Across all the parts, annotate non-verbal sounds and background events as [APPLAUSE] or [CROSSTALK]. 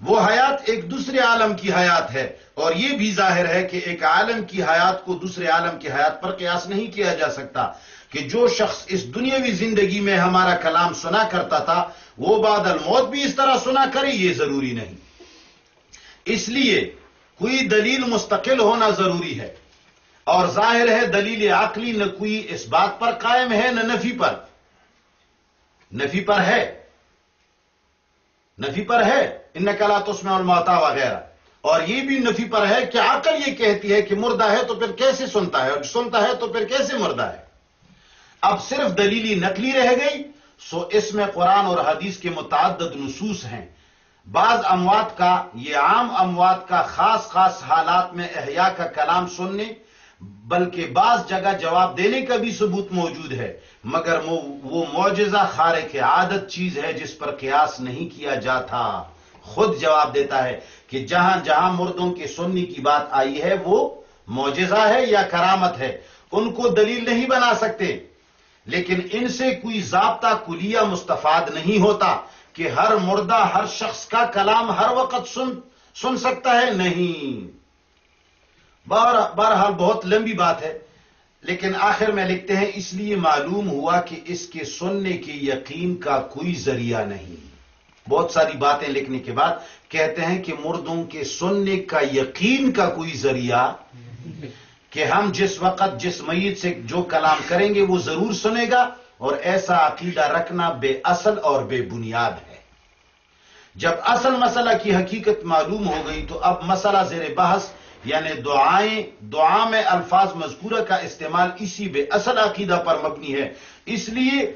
وہ حیات ایک دوسرے عالم کی حیات ہے اور یہ بھی ظاہر ہے کہ ایک عالم کی حیات کو دوسرے عالم کی حیات پر قیاس نہیں کیا جا سکتا کہ جو شخص اس دنیاوی زندگی میں ہمارا کلام سنا کرتا تھا، وہ بعد الموت بھی اس طرح سنا کرے، یہ ضروری نہیں۔ اس لیے کوئی دلیل مستقل ہونا ضروری ہے۔ اور ظاہر ہے دلیل عقلی نہ کوئی اس بات پر قائم ہے، نہ نفی پر۔ نفی پر ہے۔ نفی پر ہے۔ ان کلا تو اس میں الماتا وغیرہ۔ اور یہ بھی نفی پر ہے کہ عقل یہ کہتی ہے کہ مردہ ہے تو پھر کیسے سنتا ہے؟ اور سنتا ہے تو پھر کیسے مردہ ہے؟ اب صرف دلیلی نقلی رہ گئی، سو اس میں قرآن اور حدیث کے متعدد نصوص ہیں۔ بعض اموات کا، یہ عام اموات کا خاص خاص حالات میں احیاء کا کلام سننے، بلکہ بعض جگہ جواب دینے کا بھی ثبوت موجود ہے۔ مگر وہ معجزہ خارے کے عادت چیز ہے جس پر قیاس نہیں کیا جاتا۔ خود جواب دیتا ہے کہ جہاں جہاں مردوں کے سننے کی بات آئی ہے، وہ معجزہ ہے یا کرامت ہے؟ ان کو دلیل نہیں بنا سکتے۔ لیکن ان سے کوئی ضابطہ کلیہ مستفاد نہیں ہوتا کہ ہر مردہ، ہر شخص کا کلام ہر وقت سن سن سکتا ہے؟ نہیں۔ بہرحال بہت لمبی بات ہے۔ لیکن آخر میں لکھتے ہیں، اس لیے معلوم ہوا کہ اس کے سننے کے یقین کا کوئی ذریعہ نہیں۔ بہت ساری باتیں لکھنے کے بعد کہتے ہیں کہ مردوں کے سننے کا یقین کا کوئی ذریعہ کہ ہم جس وقت جس میت سے جو کلام کریں گے وہ ضرور سنے گا اور ایسا عقیدہ رکھنا بے اصل اور بے بنیاد ہے۔ جب اصل مسئلہ کی حقیقت معلوم ہو گئی تو اب مسئلہ زیر بحث یعنی دعائیں، دعا میں الفاظ مذکورہ کا استعمال اسی بے اصل عقیدہ پر مبنی ہے۔ اس لیے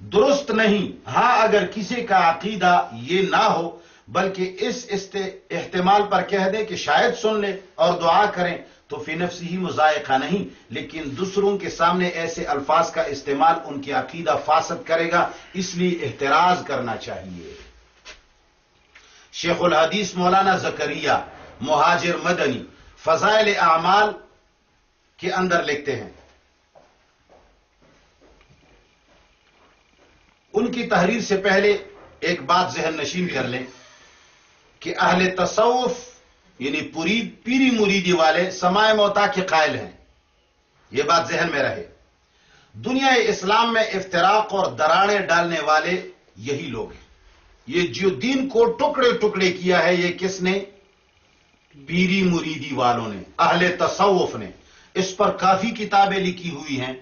درست نہیں۔ ہاں اگر کسی کا عقیدہ یہ نہ ہو، بلکہ اس احتمال پر کہہ دے کہ شاید سن لے اور دعا کریں، تو فی نفسی ہی مذائقہ نہیں۔ لیکن دوسروں کے سامنے ایسے الفاظ کا استعمال ان کی عقیدہ فاسد کرے گا، اس لیے احتراز کرنا چاہیے۔ شیخ الحدیث مولانا زکریہ مہاجر مدنی، فضائل اعمال کے اندر لکھتے ہیں۔ ان کی تحریر سے پہلے ایک بات ذہن نشین کر لیں کہ اہل تصوف یعنی پوری پیری مریدی والے سمائے موتا کے قائل ہیں۔ یہ بات ذہن میں رہے۔ دنیا اسلام میں افتراق اور دراڑے ڈالنے والے یہی لوگ ہیں۔ یہ جو دین کو ٹکڑے ٹکڑے کیا ہے، یہ کس نے؟ پیری مریدی والوں نے، اہل تصوف نے۔ اس پر کافی کتابیں لکھی ہوئی ہیں۔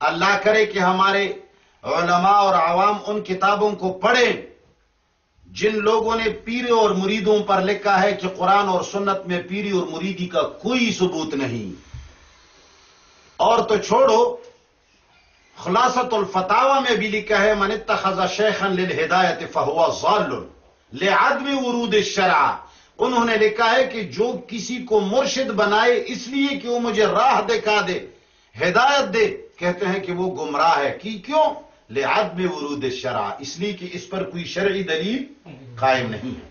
اللہ کرے کہ ہمارے علماء اور عوام ان کتابوں کو پڑھیں۔ جن لوگوں نے پیرے اور مریدوں پر لکھا ہے کہ قرآن اور سنت میں پیری اور مریدی کا کوئی ثبوت نہیں۔ اور تو چھوڑو خلاصت الفتاوا میں بھی لکھا ہے، من اتخذ شیخن للہدایت فہوا ضال لعدم ورود الشرع۔ انہوں نے لکھا ہے کہ جو کسی کو مرشد بنائے، اس لیے کہ وہ مجھے راہ دکھا دے، ہدایت دے۔ کہتے ہیں کہ وہ گمراہ ہے۔ کی کیوں؟ لعدم ورود الشرع، اس لیے کہ اس پر کوئی شرعی دلیل قائم نہیں ہے۔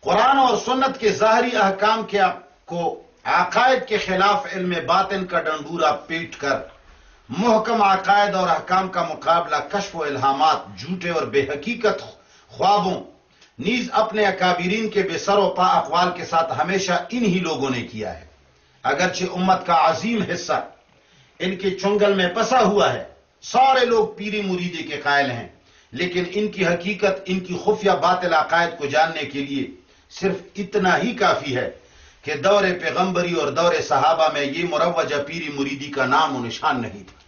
قرآن اور سنت کے ظاہری احکام کے کو عقائد کے خلاف علم باطن کا ڈنڈورا پیٹ کر محکم عقائد اور احکام کا مقابلہ، کشف و الہامات، جھوٹے اور بے حقیقت خوابوں، نیز اپنے اکابرین کے بے سر و پا اقوال کے ساتھ ہمیشہ انہی لوگوں نے کیا ہے۔ اگرچہ امت کا عظیم حصہ ان کے چنگل میں پسا ہوا ہے سارے لوگ پیری مریدی کے قائل ہیں۔ لیکن ان کی حقیقت، ان کی خفیہ باطل عقائد کو جاننے کے لیے صرف اتنا ہی کافی ہے کہ دور پیغمبری اور دور صحابہ میں یہ مروجہ پیری مریدی کا نام و نشان نہیں تھا۔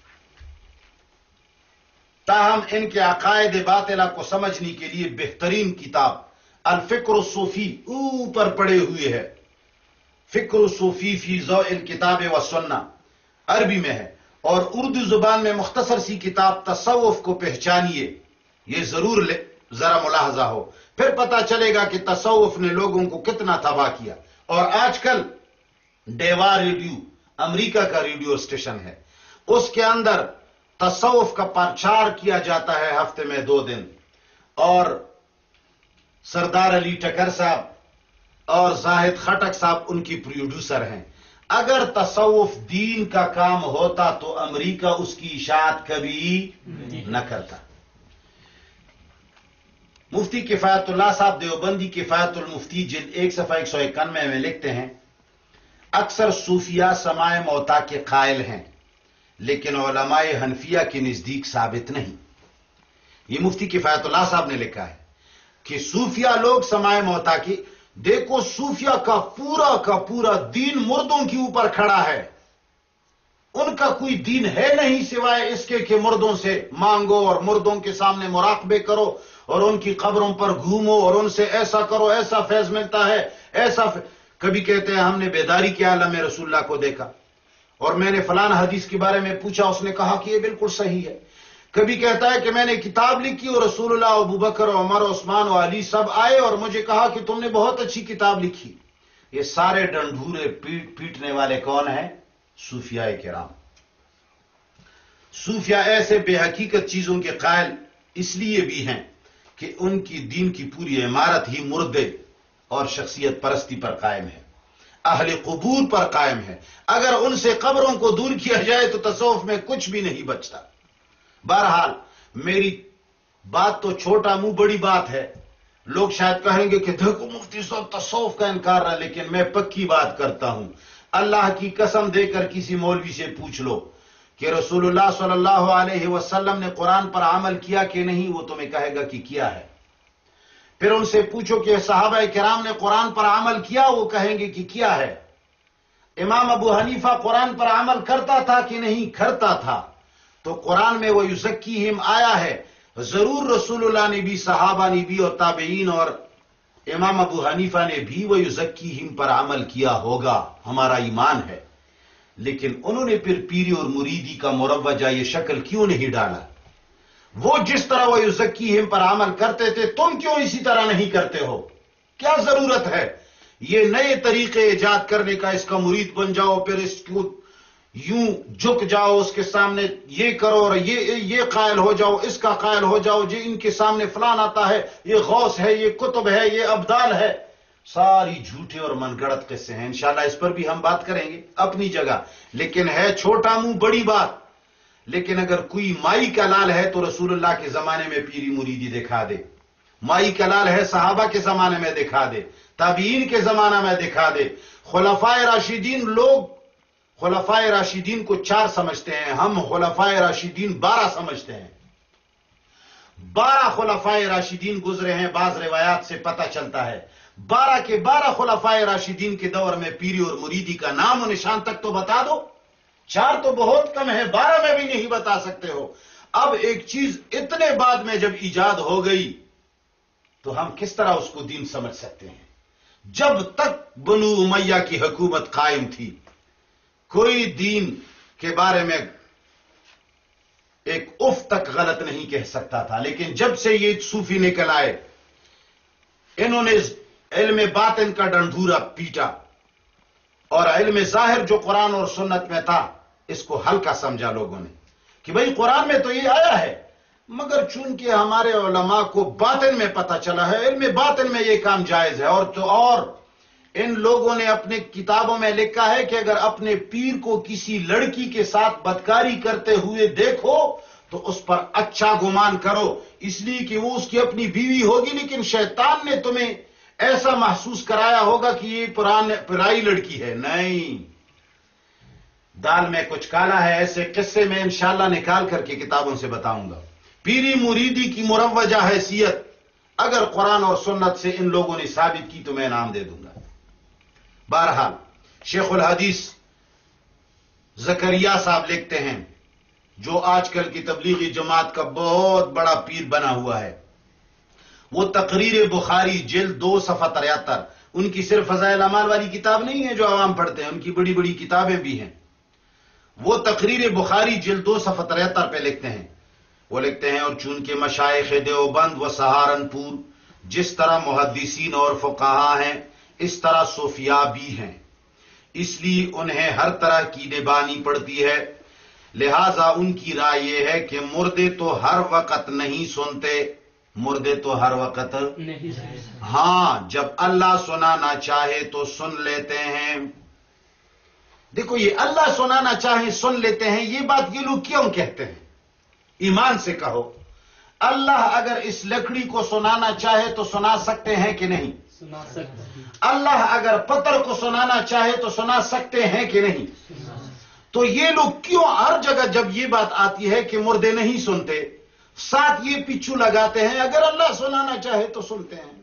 تاہم، ان کے عقائد باطلہ کو سمجھنے کے لیے بہترین کتاب الفکر الصوفی اوپر پڑے ہوئے ہے۔ فکر الصوفی فی ضوء الکتاب و سنہ عربی میں ہے۔ اور اردو زبان میں مختصر سی کتاب تصوف کو پہچانیے۔ یہ ضرور ذرا ملاحظہ ہو۔ پھر پتا چلے گا کہ تصوف نے لوگوں کو کتنا تباہ کیا۔ اور آج کل ڈیوا ریڈیو، امریکہ کا ریڈیو اسٹیشن ہے۔ اس کے اندر تصوف کا پرچار کیا جاتا ہے ہفتے میں دو دن۔ اور سردار علی ٹکر صاحب اور زاہد خٹک صاحب ان کی پروڈیوسر ہیں۔ اگر تصوف دین کا کام ہوتا تو امریکہ اس کی اشاعت کبھی نہ کرتا۔ مفتی کفایت اللہ صاحب دیوبندی کفایت المفتی جلد ایک صفحہ ایک سو اکانوے میں لکھتے ہیں اکثر صوفیہ سمائے موتا کے قائل ہیں لیکن علماء حنفیہ کے نزدیک ثابت نہیں۔ یہ مفتی کفایت اللہ صاحب نے لکھا ہے کہ صوفیہ لوگ سمائے موتا کی دیکھو صوفیہ کا پورا کا پورا دین مردوں کے اوپر کھڑا ہے۔ ان کا کوئی دین ہے نہیں سوائے اس کے کہ مردوں سے مانگو اور مردوں کے سامنے مراقبے کرو اور ان کی قبروں پر گھومو اور ان سے ایسا کرو، ایسا فیض ملتا ہے، ایسا ف... کبھی کہتے ہیں ہم نے بیداری کے عالم رسول اللہ کو دیکھا اور میں نے فلان حدیث کے بارے میں پوچھا، اس نے کہا کہ یہ بالکل صحیح ہے۔ کبھی کہتا ہے کہ میں نے کتاب لکھی اور رسول اللہ، ابو بکر عمر، عثمان و علی سب آئے اور مجھے کہا کہ تم نے بہت اچھی کتاب لکھی۔ یہ سارے ڈنڈورے پیٹنے والے کون ہیں؟ صوفیاء کرام۔ صوفیاء ایسے بے حقیقت چیزوں کے قائل اس لیے بھی ہیں کہ ان کی دین کی پوری عمارت ہی مردے اور شخصیت پرستی پر قائم ہے۔ اہل قبور پر قائم ہے۔ اگر ان سے قبروں کو دور کیا جائے تو تصوف میں کچھ بھی نہیں بچتا۔ بہرحال، میری بات تو چھوٹا منہ، بڑی بات ہے۔ لوگ شاید کہیں گے کہ دیکھو، مفتی صاحب تصوف کا انکار رہا لیکن میں پکی بات کرتا ہوں۔ اللہ کی قسم دے کر کسی مولوی سے پوچھ لو کہ رسول اللہ صلی اللہ علیہ وسلم نے قرآن پر عمل کیا کہ نہیں، وہ تمہیں کہے گا کہ کیا ہے۔ پھر ان سے پوچھو کہ صحابہ کرام نے قرآن پر عمل کیا، وہ کہیں گے کہ کیا ہے۔ امام ابو حنیفہ قرآن پر عمل کرتا تھا کہ نہیں، کرتا تھا۔ تو قرآن میں وہ یوزکی آیا ہے۔ ضرور رسول اللہ نے بھی، صحابہ نے بھی اور تابعین اور امام ابو حنیفہ نے بھی وہ یوزکی پر عمل کیا ہوگا۔ ہمارا ایمان ہے۔ لیکن انہوں نے پھر پیری اور مریدی کا مروجہ یہ شکل کیوں نہیں ڈالا؟ وہ جس طرح وہ یوزکی پر عمل کرتے تھے، تم کیوں اسی طرح نہیں کرتے ہو؟ کیا ضرورت ہے؟ یہ نئے طریقے ایجاد کرنے کا اس کا مرید بن جاؤ، پھر اس کو یوں جھک جاؤ، اس کے سامنے یہ کرو اور یہ یہ قائل ہو جاؤ، اس کا قائل ہو جاؤ جو ان کے سامنے فلان آتا ہے، یہ غوث ہے، یہ کتب ہے، یہ ابدال ہے۔ ساری جھوٹے اور من گڑت قصے ہیں۔ انشاءاللہ اس پر بھی ہم بات کریں گے اپنی جگہ۔ لیکن ہے چھوٹا منہ، بڑی بات۔ لیکن اگر کوئی مائی کا لال ہے تو رسول اللہ کے زمانے میں پیری مریدی دکھا دے۔ مائی کا لال ہے، صحابہ کے زمانے میں دکھا دے۔ تابعین کے زمانہ میں دکھا دے۔ خلفائے راشدین لوگ خلفائے راشدین کو چار سمجھتے ہیں، ہم خلفائے راشدین بارہ سمجھتے ہیں۔ بارہ خلفائے راشدین گزرے ہیں، بعض روایات سے پتہ چلتا ہے۔ بارہ کے بارہ خلفائے راشدین کے دور میں پیری اور مریدی کا نام و نشان تک تو بتا دو۔ چار تو بہت کم ہے بارہ میں بھی نہیں بتا سکتے ہو۔ اب ایک چیز اتنے بعد میں جب ایجاد ہو گئی، تو ہم کس طرح اس کو دین سمجھ سکتے ہیں؟ جب تک بنو امیہ کی حکومت قائم تھی کوئی دین کے بارے میں ایک اف تک غلط نہیں کہہ سکتا تھا، لیکن جب سے یہ صوفی نکل آئے، انہوں نے علم باطن کا ڈنڈورا پیٹا اور علم ظاہر جو قرآن اور سنت میں تھا، اس کو ہلکا سمجھا لوگوں نے کہ بھئی قرآن میں تو یہ آیا ہے، مگر چونکہ ہمارے علماء کو باطن میں پتہ چلا ہے، علم باطن میں یہ کام جائز ہے اور تو اور ان لوگوں نے اپنے کتابوں میں لکھا ہے کہ اگر اپنے پیر کو کسی لڑکی کے ساتھ بدکاری کرتے ہوئے دیکھو، تو اس پر اچھا گمان کرو۔ اس لیے کہ وہ اس کی اپنی بیوی ہوگی، لیکن شیطان نے تمہیں ایسا محسوس کرایا ہوگا کہ یہ پرائی لڑکی ہے۔ نہیں۔ دال میں کچھ کالا ہے، ایسے قصے میں انشاءاللہ نکال کر کے کتابوں سے بتاؤں گا۔ پیری مریدی کی مروجہ حیثیت۔ اگر قرآن اور سنت سے ان لوگوں نے ثابت کی تو میں نام دے دوں گا۔ بہرحال، شیخ الحدیث زکریہ صاحب لکھتے ہیں، جو آج کل کی تبلیغی جماعت کا بہت بڑا پیر بنا ہوا ہے۔ وہ تقریر بخاری جلد دو صفحہ تریاتر، ان کی صرف فضائل امال والی کتاب نہیں ہے جو عوام پڑھتے ہیں، ان کی بڑی بڑی کتابیں بھی ہیں۔ وہ تقریر بخاری جلد دو صفحہ تریاتر پہ لکھتے ہیں۔ وہ لکھتے ہیں، اور چونکہ مشائق دیوبند و سہارنپور جس طرح محدثین اور فقہا ہیں اس طرح صوفیاء بھی ہیں۔ اس لیے انہیں ہر طرح کی نبانی پڑتی ہے۔ لہذا ان کی رائے یہ ہے کہ مردے تو ہر وقت نہیں سنتے مردے تو ہر وقت ہاں جب اللہ سنانا چاہے تو سن لیتے ہیں۔ دیکھو یہ اللہ سنانا چاہے سن لیتے ہیں یہ بات یہ لوگ کیوں کہتے ہیں؟ ایمان سے کہو اللہ اگر اس لکڑی کو سنانا چاہے تو سنا سکتے ہیں کہ نہیں؟ اللہ اگر پتھر کو سنانا چاہے تو سنا سکتے ہیں کہ نہیں؟ تو یہ لوگ کیوں ہر جگہ جب یہ بات آتی ہے کہ مردے نہیں سنتے، ساتھ یہ پچھو لگاتے ہیں، اگر اللہ سنانا چاہے تو سنتے ہیں۔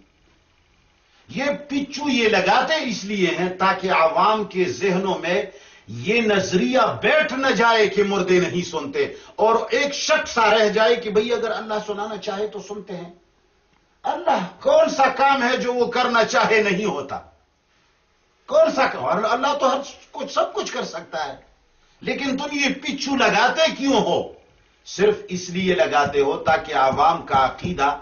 یہ پچھو یہ لگاتے اس لیے ہیں تاکہ عوام کے ذہنوں میں یہ نظریہ بیٹھ نہ جائے کہ مردے نہیں سنتے، اور ایک شک سا رہ جائے کہ بھئی اگر اللہ سنانا چاہے تو سنتے ہیں۔ اللہ کون سا کام ہے جو وہ کرنا چاہے نہیں ہوتا؟ کون سا کام؟ اللہ تو ہر کچھ سب کچھ کر سکتا ہے۔ لیکن تم یہ پچھو لگاتے کیوں ہو؟ صرف اس لیے لگاتے ہو تاکہ عوام کا عقیدہ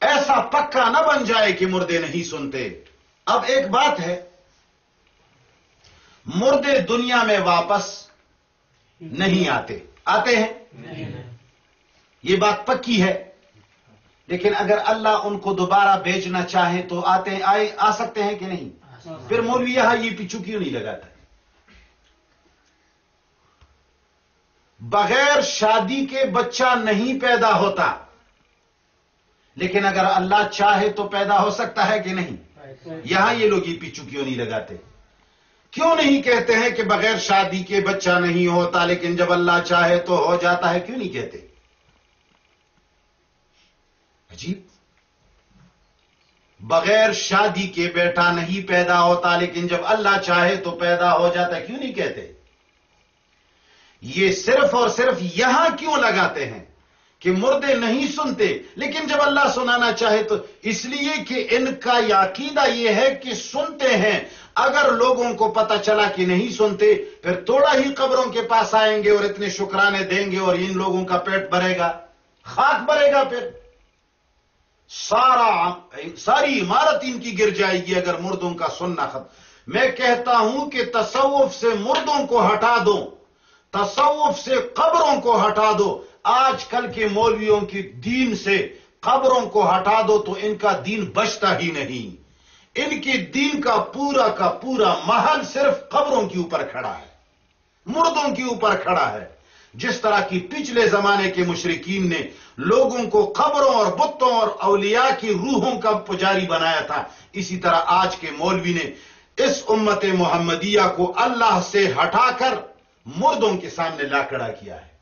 ایسا پکا نہ بن جائے کہ مردے نہیں سنتے۔ اب ایک بات ہے مردے دنیا میں واپس نہیں آتے۔ آتے ہیں؟ یہ بات پکی ہے۔ لیکن اگر اللہ ان کو دوبارہ بیچنا چاہے تو آتے آئے، آ سکتے ہیں کہ نہیں؟ پھر مولوی یہاں یہ پیچھو کیوں نہیں لگاتا؟ بغیر شادی کے بچہ نہیں پیدا ہوتا۔ لیکن اگر اللہ چاہے تو پیدا ہو سکتا ہے کہ نہیں؟ یہاں یہ لوگ یہ پیچھو کیوں نہیں لگاتے؟ کیوں نہیں کہتے ہیں کہ بغیر شادی کے بچہ نہیں ہوتا، لیکن جب اللہ چاہے تو ہو جاتا ہے، کیوں نہیں کہتے؟ عجیب۔ بغیر شادی کے بیٹا نہیں پیدا ہوتا، لیکن جب اللہ چاہے تو پیدا ہو جاتا کیوں نہیں کہتے؟ یہ صرف اور صرف یہاں کیوں لگاتے ہیں کہ مردے نہیں سنتے؟ لیکن جب اللہ سنانا چاہے تو اس لیے کہ ان کا یہ عقیدہ یہ ہے کہ سنتے ہیں۔ اگر لوگوں کو پتا چلا کہ نہیں سنتے، پھر تھوڑا ہی قبروں کے پاس آئیں گے اور اتنے شکرانے دیں گے اور ان لوگوں کا پیٹ بھرے گا، خاک بھرے گا پھر۔ سارا ساری عمارت ان کی گر جائے گی اگر مردوں کا سننا ختم۔ میں کہتا ہوں کہ تصوف سے مردوں کو ہٹا دو۔ تصوف سے قبروں کو ہٹا دو۔ آج کل کے مولویوں کی دین سے قبروں کو ہٹا دو تو ان کا دین بچتا ہی نہیں۔ ان کے دین کا پورا کا پورا محل صرف قبروں کے اوپر کھڑا ہے۔ مردوں کے اوپر کھڑا ہے۔ جس طرح کی پچھلے زمانے کے مشرقین نے لوگوں کو قبروں اور بتوں اور اولیاء کی روحوں کا پجاری بنایا تھا، اسی طرح آج کے مولوی نے اس امت محمدیہ کو اللہ سے ہٹا کر مردوں کے سامنے لا کھڑا کیا ہے۔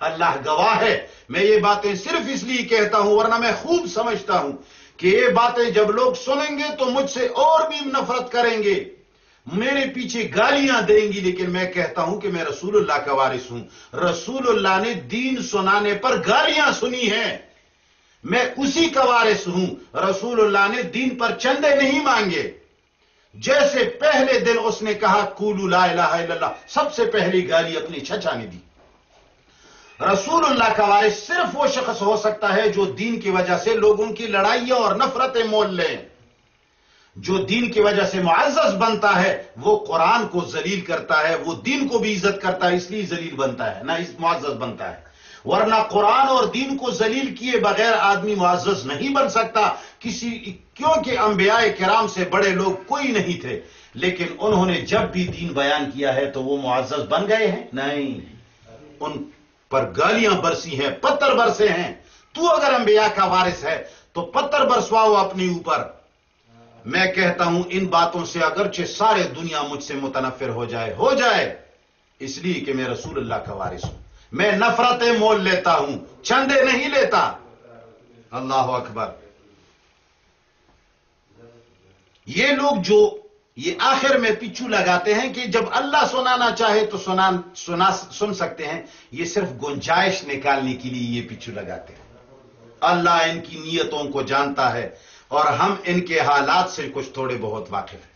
اللہ گواہ ہے، میں یہ باتیں صرف اس لیے کہتا ہوں، ورنہ میں خوب سمجھتا ہوں کہ یہ باتیں جب لوگ سنیں گے تو مجھ سے اور بھی نفرت کریں گے۔ میرے پیچھے گالیاں دیں گی، لیکن میں کہتا ہوں کہ میں رسول اللہ کا وارث ہوں۔ رسول اللہ نے دین سنانے پر گالیاں سنی ہیں۔ میں اسی کا وارث ہوں۔ رسول اللہ نے دین پر چندے نہیں مانگے۔ جیسے پہلے دن اس نے کہا کولو لا الہ الا اللہ، سب سے پہلی گالی اپنی چھچا نے دی۔ رسول اللہ کا وارث صرف وہ شخص ہو سکتا ہے جو دین کی وجہ سے لوگوں کی لڑائیاں اور نفرتیں مول لیں۔ جو دین کی وجہ سے معزز بنتا ہے، وہ قرآن کو ذلیل کرتا ہے، وہ دین کو بھی عزت کرتا ہے، اس لیے ذلیل بنتا ہے، نہ اس معزز بنتا ہے۔ ورنہ قرآن اور دین کو ذلیل کیے بغیر آدمی معزز نہیں بن سکتا۔ کسی، کیونکہ انبیاء کرام سے بڑے لوگ کوئی نہیں تھے، لیکن انہوں نے جب بھی دین بیان کیا ہے تو وہ معزز بن گئے ہیں۔ نہیں، ان پر گالیاں برسی ہیں، پتھر برسے ہیں۔ تو اگر انبیاء کا وارث ہے تو پتھر برسواؤ اپنی اوپر۔ میں کہتا ہوں ان باتوں سے اگرچہ سارے دنیا مجھ سے متنفر ہو جائے ہو جائے، اس لیے کہ میں رسول اللہ کا وارث ہوں۔ میں نفرتیں مول لیتا ہوں چندے نہیں لیتا۔ اللہ اکبر۔ یہ لوگ جو یہ آخر میں پیچھو لگاتے ہیں کہ جب اللہ سنانا چاہے تو سنا سنا، سن سکتے ہیں۔ یہ صرف گنجائش نکالنے کے لیے یہ پیچھو لگاتے ہیں۔ اللہ ان کی نیتوں کو جانتا ہے۔ اور ہم ان کے حالات سے کچھ تھوڑے بہت واقف ہیں۔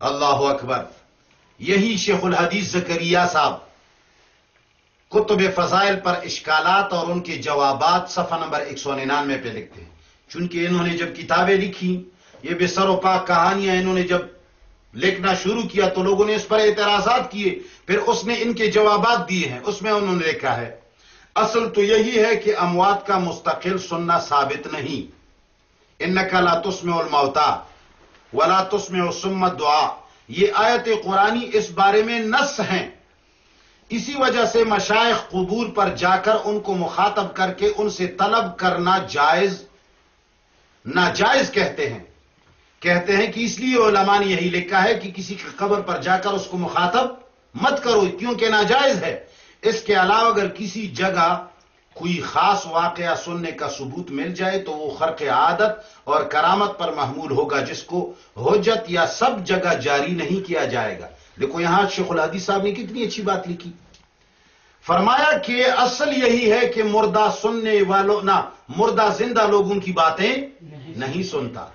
اللہ اکبر۔ یہی شیخ الحدیث زکریہ صاحب۔ کتب فضائل پر اشکالات اور ان کے جوابات صفحہ نمبر ایک سو ننانوے پہ لکھتے ہیں۔ چونکہ انہوں نے جب کتابیں لکھی، یہ بے سر و پاک کہانیاں انہوں نے جب لکھنا شروع کیا تو لوگوں نے اس پر اعتراضات کیے۔ پھر اس نے ان کے جوابات دیے ہیں۔ اس میں انہوں نے لکھا ہے اصل تو یہی ہے کہ اموات کا مستقل سننا ثابت نہیں۔ ان لا تسمع الموتا ولا تسمع سمت دعا یہ آیت قرآنی اس بارے میں نس ہیں۔ اسی وجہ سے مشائق قبور پر جا کر ان کو مخاطب کر کے ان سے طلب کرنا جائز، ناجائز کہتے ہیں۔ کہتے ہیں کہ اس لیے علماء نے یہی لکھا ہے کہ کسی کی قبر پر جا کر اس کو مخاطب مت کرو، کیونکہ ناجائز ہے۔ اس کے علاوہ اگر کسی جگہ کوئی خاص واقعہ سننے کا ثبوت مل جائے تو وہ خرق عادت اور کرامت پر محمول ہوگا، جس کو حجت یا سب جگہ جاری نہیں کیا جائے گا۔ دیکھو یہاں شیخ الحدیث صاحب نے کتنی اچھی بات لکھی۔ فرمایا کہ اصل یہی ہے کہ مردہ سننے والوں، نہ، مردہ زندہ لوگوں کی باتیں نہیں سنتا۔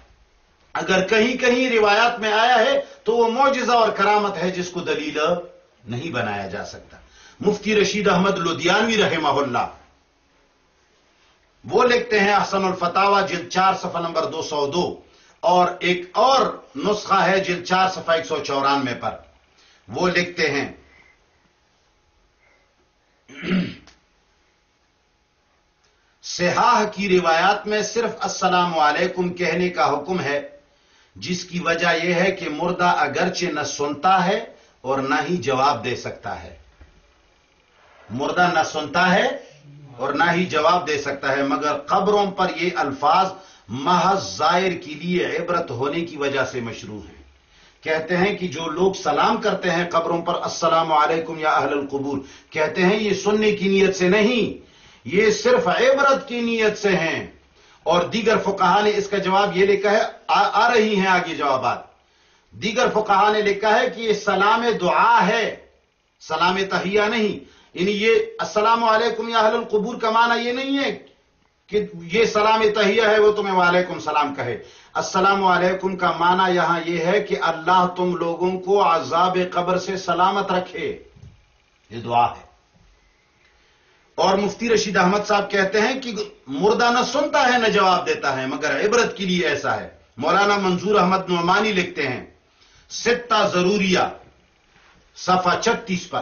اگر کہیں کہیں روایات میں آیا ہے تو وہ معجزہ اور کرامت ہے جس کو دلیل نہیں بنایا جا سکتا۔ مفتی رشید احمد لدھیانوی رحمہ اللہ۔ وہ لکھتے ہیں حسن الفتاوا جلد چار صفحہ نمبر دو سو دو اور ایک اور نسخہ ہے جلد چار صفحہ ایک سو چورانوے پر۔ وہ لکھتے ہیں [CLEARS THROAT] سیاح کی روایات میں صرف السلام علیکم کہنے کا حکم ہے، جس کی وجہ یہ ہے کہ مردہ اگرچہ نہ سنتا ہے اور نہ ہی جواب دے سکتا ہے۔ مردہ نہ سنتا ہے اور نہ ہی جواب دے سکتا ہے، مگر قبروں پر یہ الفاظ محض ظاہر کے لیے عبرت ہونے کی وجہ سے مشروع ہیں۔ کہتے ہیں کہ جو لوگ سلام کرتے ہیں قبروں پر، السلام علیکم یا اہل القبور، کہتے ہیں یہ سننے کی نیت سے نہیں، یہ صرف عبرت کی نیت سے ہیں۔ اور دیگر فقہا نے اس کا جواب یہ لکھا ہے، آ رہی ہیں آگے جوابات۔ دیگر فقہا نے لکھا ہے کہ یہ سلام دعا ہے، سلام تہیا نہیں یعنی یہ السلام علیکم یا اہل القبور کا معنی یہ نہیں ہے کہ یہ سلام تہیا ہے، وہ تمہیں وعلیکم سلام کہے۔ السلام علیکم کا معنی یہاں یہ ہے کہ اللہ تم لوگوں کو عذاب قبر سے سلامت رکھے۔ یہ دعا ہے۔ اور مفتی رشید احمد صاحب کہتے ہیں کہ مردہ نہ سنتا ہے، نہ جواب دیتا ہے، مگر عبرت کے لیے ایسا ہے۔ مولانا منظور احمد نعمانی لکھتے ہیں ستہ ضروریہ، صفحہ چھتیس پر۔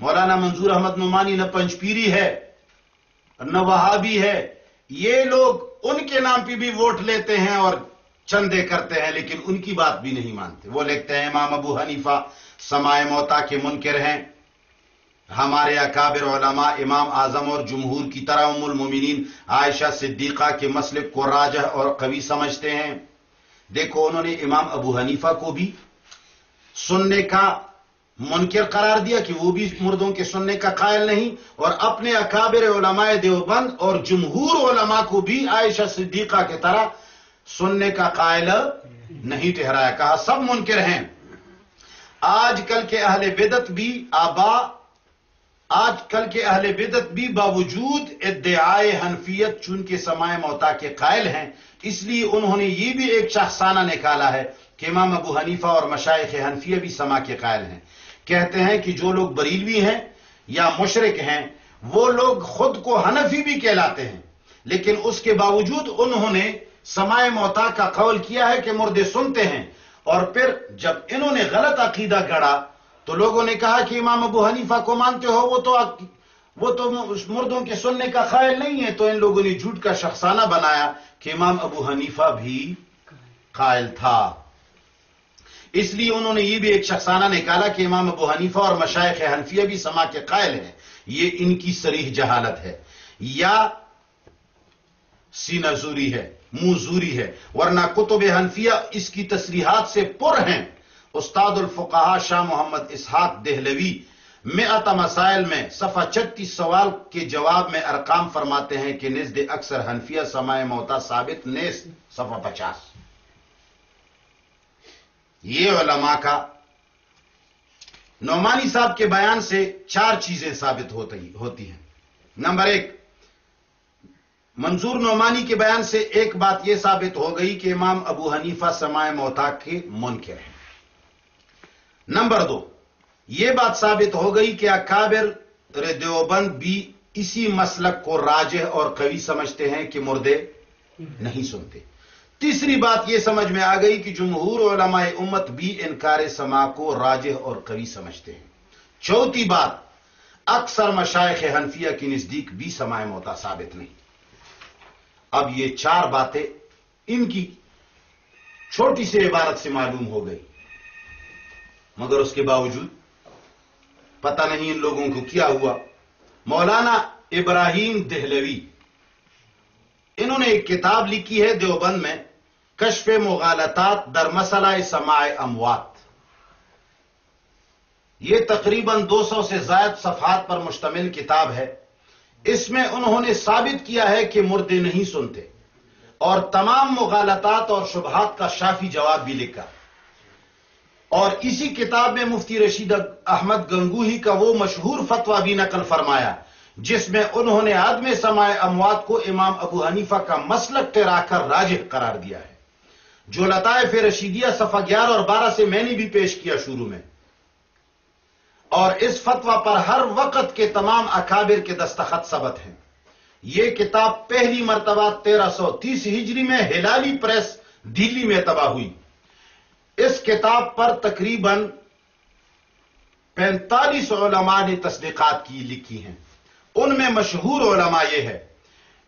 مولانا منظور احمد نعمانی نہ پنچ پیری ہے، نہ وہابی ہے۔ یہ لوگ ان کے نام پہ بھی ووٹ لیتے ہیں اور چندے کرتے ہیں، لیکن ان کی بات بھی نہیں مانتے۔ وہ لکھتے ہیں، امام ابو حنیفہ سمائے موتا کے منکر ہیں۔ ہمارے اکابر علماء، امام اعظم اور جمہور کی طرح ام المومنین عائشہ صدیقہ کے مسلک کو راجہ اور قوی سمجھتے ہیں۔ دیکھو، انہوں نے امام ابو حنیفہ کو بھی سننے کا منکر قرار دیا کہ وہ بھی مردوں کے سننے کا قائل نہیں اور اپنے اکابر علماء دیوبند اور جمہور علماء کو بھی عائشہ صدیقہ کی طرح سننے کا قائل نہیں ٹھہرایا۔ کہا، سب منکر ہیں۔ آج کل کے اہل بدت بھی آبا، آج کل کے اہل بدت بھی باوجود ادعائے حنفیت چون کے سمائے موتا کے قائل ہیں، اس لیے انہوں نے یہ بھی ایک شخصانہ نکالا ہے کہ امام ابو حنیفہ اور مشائق حنفیہ بھی سما کے قائل ہیں۔ کہتے ہیں کہ جو لوگ بریلوی ہیں یا مشرق ہیں، وہ لوگ خود کو حنفی بھی کہلاتے ہیں۔ لیکن اس کے باوجود انہوں نے سمائے موتا کا قول کیا ہے کہ مردے سنتے ہیں۔ اور پھر جب انہوں نے غلط عقیدہ گڑا تو لوگوں نے کہا کہ امام ابو حنیفہ کو مانتے ہو، وہ تو وہ تو مردوں کے سننے کا خیال نہیں ہے۔ تو ان لوگوں نے جھوٹ کا شخصانہ بنایا کہ امام ابو حنیفہ بھی قائل تھا۔ اس لیے انہوں نے یہ بھی ایک شخصانہ نکالا کہ امام ابو حنیفہ اور مشائق حنفیہ بھی سما کے قائل ہیں۔ یہ ان کی سریح جہالت ہے۔ یا سینہ زوری ہے، منہ زوری ہے، ورنہ کتب حنفیہ اس کی تصریحات سے پر ہیں۔ استاد الفقہ شاہ محمد اسحاق دہلوی میں مسائل میں صفحہ چھتیس سوال کے جواب میں ارقام فرماتے ہیں کہ نزد اکثر حنفیہ سمائے موتا ثابت نیس صفحہ پچاس۔ یہ علماء کا نعمانی صاحب کے بیان سے چار چیزیں ثابت ہوتی ہیں نمبر ایک، منظور نعمانی کے بیان سے ایک بات یہ ثابت ہو گئی کہ امام ابو حنیفہ سمائے موتا کے منکر ہیں۔ نمبر دو، یہ بات ثابت ہو گئی کہ اکابر دیوبند بھی اسی مسلک کو راجہ اور قوی سمجھتے ہیں کہ مردے نہیں سنتے۔ تیسری بات یہ سمجھ میں آ گئی کہ جمہور علماء امت بھی انکار سما کو راجہ اور قوی سمجھتے ہیں۔ چوتھی بات، اکثر مشائق حنفیہ کی نزدیک بھی سمائے موتا ثابت نہیں۔ اب یہ چار باتیں ان کی چھوٹی سی عبارت سے معلوم ہو گئی۔ مگر اس کے باوجود پتہ نہیں ان لوگوں کو کیا ہوا۔ مولانا ابراہیم دہلوی انہوں نے ایک کتاب لکھی ہے دیوبند میں، کشف مغالطات در مسئلہ سماع اموات۔ یہ تقریباً دو سو سے زائد صفحات پر مشتمل کتاب ہے۔ اس میں انہوں نے ثابت کیا ہے کہ مردے نہیں سنتے۔ اور تمام مغالطات اور شبہات کا شافی جواب بھی لکھا۔ اور اسی کتاب میں مفتی رشید احمد گنگوہی کا وہ مشہور فتویٰ بھی نقل فرمایا۔ جس میں انہوں نے عدم سماع اموات کو امام ابو حنیفہ کا مسلک ٹرا کر راجح قرار دیا ہے۔ جو لطائف رشیدیہ صفحہ گیارہ اور بارہ سے میں نے بھی پیش کیا شروع میں۔ اور اس فتوہ پر ہر وقت کے تمام اکابر کے دستخط ثبت ہیں۔ یہ کتاب پہلی مرتبہ تیرہ سو تیس ہجری میں ہلالی پریس دلی میں تباہ ہوئی۔ اس کتاب پر تقریباً پینتالیس علماء نے تصدیقات کی لکھی ہیں۔ ان میں مشہور علماء یہ ہے۔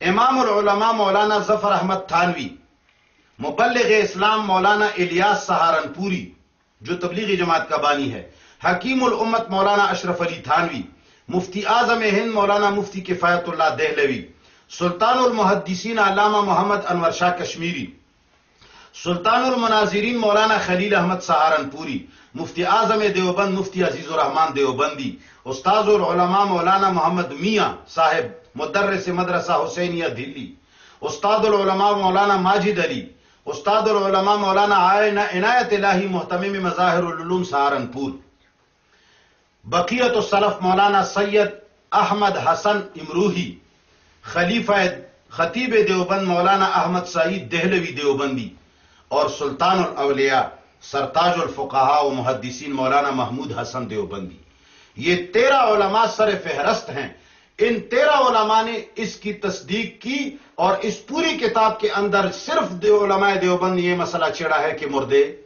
امام العلماء مولانا ظفر احمد تھانوی، مبلغ اسلام مولانا الیاس سہارنپوری، جو تبلیغی جماعت کا بانی ہے۔ حکیم الامت مولانا اشرف علی تھانوی، مفتی اعظم ہند مولانا مفتی کفایت اللہ دہلوی، سلطان المحدثین علامہ محمد انور شاہ کشمیری، سلطان المناظرین مولانا خلیل احمد سہارنپوری، مفتی اعظم دیوبند مفتی عزیز الرحمان دیوبندی استاذ العلماء مولانا محمد میاں صاحب، مدرس مدرسہ حسینیہ، دلی۔ استاد العلماء مولانا ماجد علی۔ استاد العلماء مولانا عنایت الہی محتمم مظاہر العلوم سہارنپور۔ بقیت السلف مولانا سید احمد حسن امروہی۔ خلیفہ خطیب دیوبند مولانا احمد سعید دہلوی دیوبندی۔ اور سلطان الاولیاء، سرتاج الفقہا و محدثین مولانا محمود حسن دیوبندی۔ یہ تیرہ علماء سر فہرست ہیں۔ ان تیرہ علماء نے اس کی تصدیق کی اور اس پوری کتاب کے اندر صرف دو علماء دیوبند یہ مسئلہ چڑھا ہے کہ مردے۔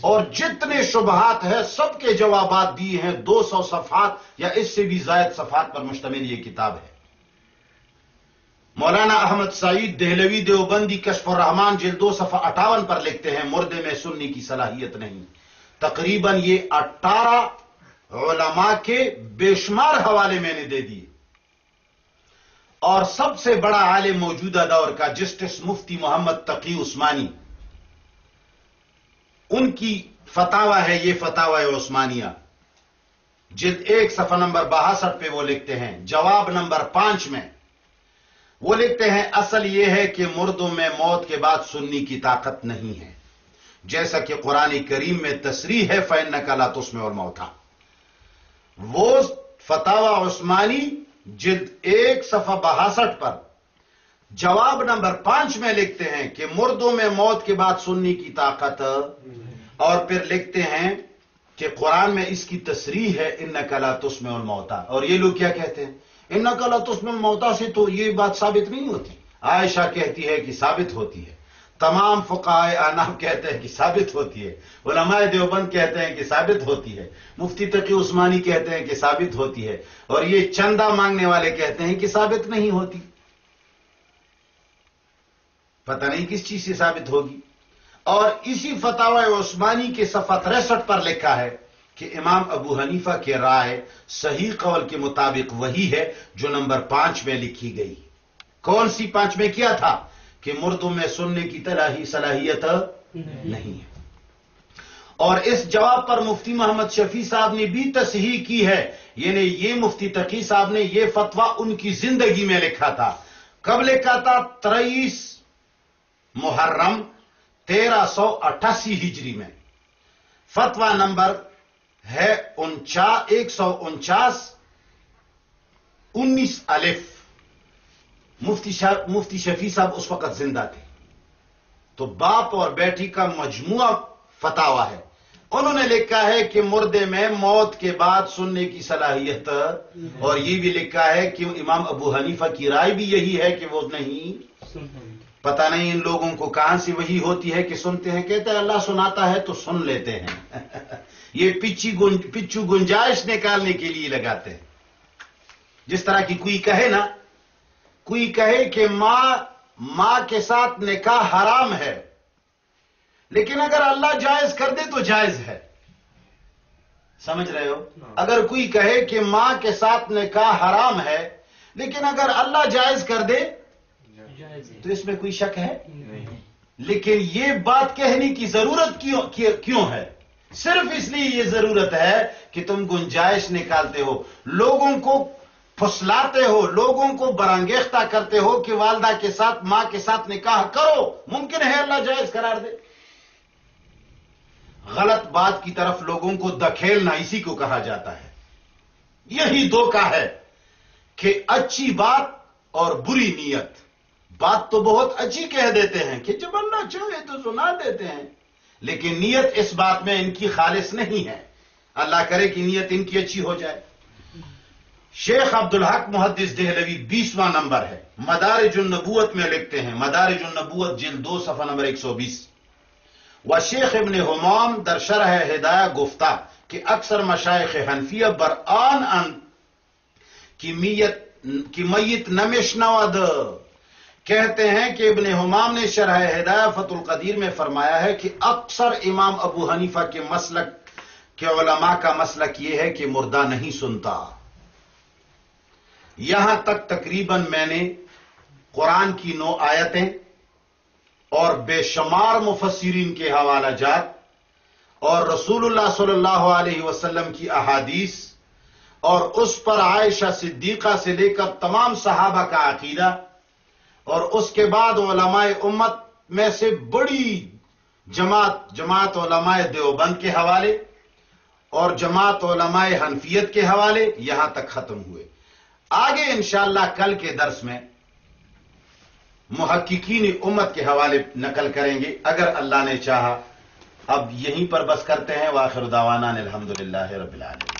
اور جتنے شبہات ہیں، سب کے جوابات دیے ہیں۔ دو سو صفحات یا اس سے بھی زائد صفحات پر مشتمل یہ کتاب ہے۔ مولانا احمد سعید دہلوی دیوبندی کشف الرحمان جلد دو صفحہ اٹھاون پر لکھتے ہیں، مردے میں سننے کی صلاحیت نہیں۔ تقریباً یہ اٹھارہ علماء کے بے شمار حوالے میں نے دے دیے۔ اور سب سے بڑا عالم موجودہ دور کا جسٹس مفتی محمد تقی عثمانی، ان کی فتوا ہے یہ فتوا عثمانیہ۔ جلد ایک صفحہ نمبر بہاسٹھ پہ وہ لکھتے ہیں، جواب نمبر پانچ میں۔ وہ لکھتے ہیں، اصل یہ ہے کہ مردوں میں موت کے بعد سننے کی طاقت نہیں ہے۔ جیسا کہ قرآن کریم میں تصریح ہے فین نقلا تسم اور موتا وہ فتوا عثمانی، جلد ایک، صفحہ بہاسٹھ پر۔ جواب نمبر پانچ میں لکھتے ہیں کہ مردوں میں موت کے بعد سننے کی طاقت، اور پھر لکھتے ہیں کہ قرآن میں اس کی تصریح ہے ان نقلا تسم اور موتا اور یہ لوگ کیا کہتے ہیں؟ ان نقلا تسم موتا سے تو یہ بات ثابت نہیں ہوتی۔ عائشہ کہتی ہے کہ ثابت ہوتی ہے۔ تمام فقائے آنام کہتے ہیں کہ ثابت ہوتی ہے، علماء دیوبند کہتے ہیں کہ ثابت ہوتی ہے، مفتی تقی عثمانی کہتے ہیں کہ ثابت ہوتی ہے، اور یہ چندہ مانگنے والے کہتے ہیں کہ ثابت نہیں ہوتی۔ پتہ نہیں کس چیز سے ثابت ہوگی۔ اور اسی فتح عثمانی کے صفحہ تریسٹھ پر لکھا ہے کہ امام ابو حنیفہ کے رائے صحیح قول کے مطابق وہی ہے جو نمبر پانچ میں لکھی گئی۔ کون سی پانچ میں کیا تھا؟ کہ مردوں میں سننے کی طرح ہی صلاحیت نہیں۔ ہے۔ اور اس جواب پر مفتی محمد شفیع صاحب نے بھی تصحیح کی ہے۔ یعنی یہ مفتی تقی صاحب نے یہ فتویٰ ان کی زندگی میں لکھا تھا۔ کب لکھا تھا؟ تریس محرم تیرہ سو اٹھاسی ہجری میں۔ فتوا نمبر ہے انچا ایک سو انچاس انیس الف۔ مفتی مفتی شفیع صاحب اس وقت زندہ تھے۔ تو باپ اور بیٹی کا مجموعہ فتوا ہے۔ انہوں نے لکھا ہے کہ مردے میں موت کے بعد سننے کی صلاحیت، اور یہ بھی لکھا ہے کہ امام ابو حنیفہ کی رائے بھی یہی ہے کہ وہ نہیں۔ پتہ نہیں ان لوگوں کو کہاں سے وہی ہوتی ہے کہ سنتے ہیں۔ کہتے ہیں اللہ سناتا ہے تو سن لیتے ہیں۔ [LAUGHS] یہ پچی پچو گنجائش نکالنے کے لیے لگاتے ہیں۔ جس طرح کی کوئی کہے نا کوئی کہے کہ ماں ماں کے ساتھ نکاح حرام ہے۔ لیکن اگر اللہ جائز کر دے تو جائز ہے۔ سمجھ رہے ہو؟ اگر کوئی کہے کہ ماں کے ساتھ نکاح حرام ہے لیکن اگر اللہ جائز کر دے تو اس میں کوئی شک ہے؟ لیکن یہ بات کہنے کی ضرورت کیوں کیوں ہے؟ صرف اس لیے یہ ضرورت ہے کہ تم گنجائش نکالتے ہو۔ لوگوں کو پھسلاتے ہو، لوگوں کو برانگیختہ کرتے ہو کہ والدہ کے ساتھ، ماں کے ساتھ نکاح کرو۔ ممکن ہے اللہ جائز قرار دے۔ غلط بات کی طرف لوگوں کو دکھیلنا اسی کو کہا جاتا ہے۔ یہی دھوکہ ہے کہ اچھی بات اور بری نیت۔ بات تو بہت اچھی کہہ دیتے ہیں کہ جب اللہ چاہے تو سنا دیتے ہیں۔ لیکن نیت اس بات میں ان کی خالص نہیں ہے۔ اللہ کرے کہ نیت ان کی اچھی ہو جائے۔ شیخ عبد الحق محدث دہلوی بیسواں نمبر ہے۔ مدارج النبوت میں لکھتے ہیں، مدارج النبوت جلد دو، صفحہ نمبر ایک سو بیس۔ و شیخ ابن حمام در شرح ہدایہ گفتہ کہ اکثر مشائق حنفیہ بر آن ان کی میت کی میت نمش کہتے ہیں کہ ابن حمام نے شرح ہدایہ فت القدیر میں فرمایا ہے کہ اکثر امام ابو حنیفہ کے مسلک، کے علماء کا مسلک یہ ہے کہ مردہ نہیں سنتا۔ یہاں تک تقریباً میں نے قرآن کی نو آیتیں اور بے شمار مفسرین کے حوالہ جات اور رسول اللہ صلی اللہ علیہ وسلم کی احادیث اور اس پر عائشہ صدیقہ سے لے کر تمام صحابہ کا عقیدہ اور اس کے بعد علماء امت میں سے بڑی جماعت جماعت علماء دیوبند کے حوالے اور جماعت علماء حنفیت کے حوالے یہاں تک ختم ہوئے۔ آگے انشاءاللہ کل کے درس میں محققین امت کے حوالے نقل کریں گے۔ اگر اللہ نے چاہا، اب یہیں پر بس کرتے ہیں۔ واخر دعوانا الحمد للہ رب العالمین۔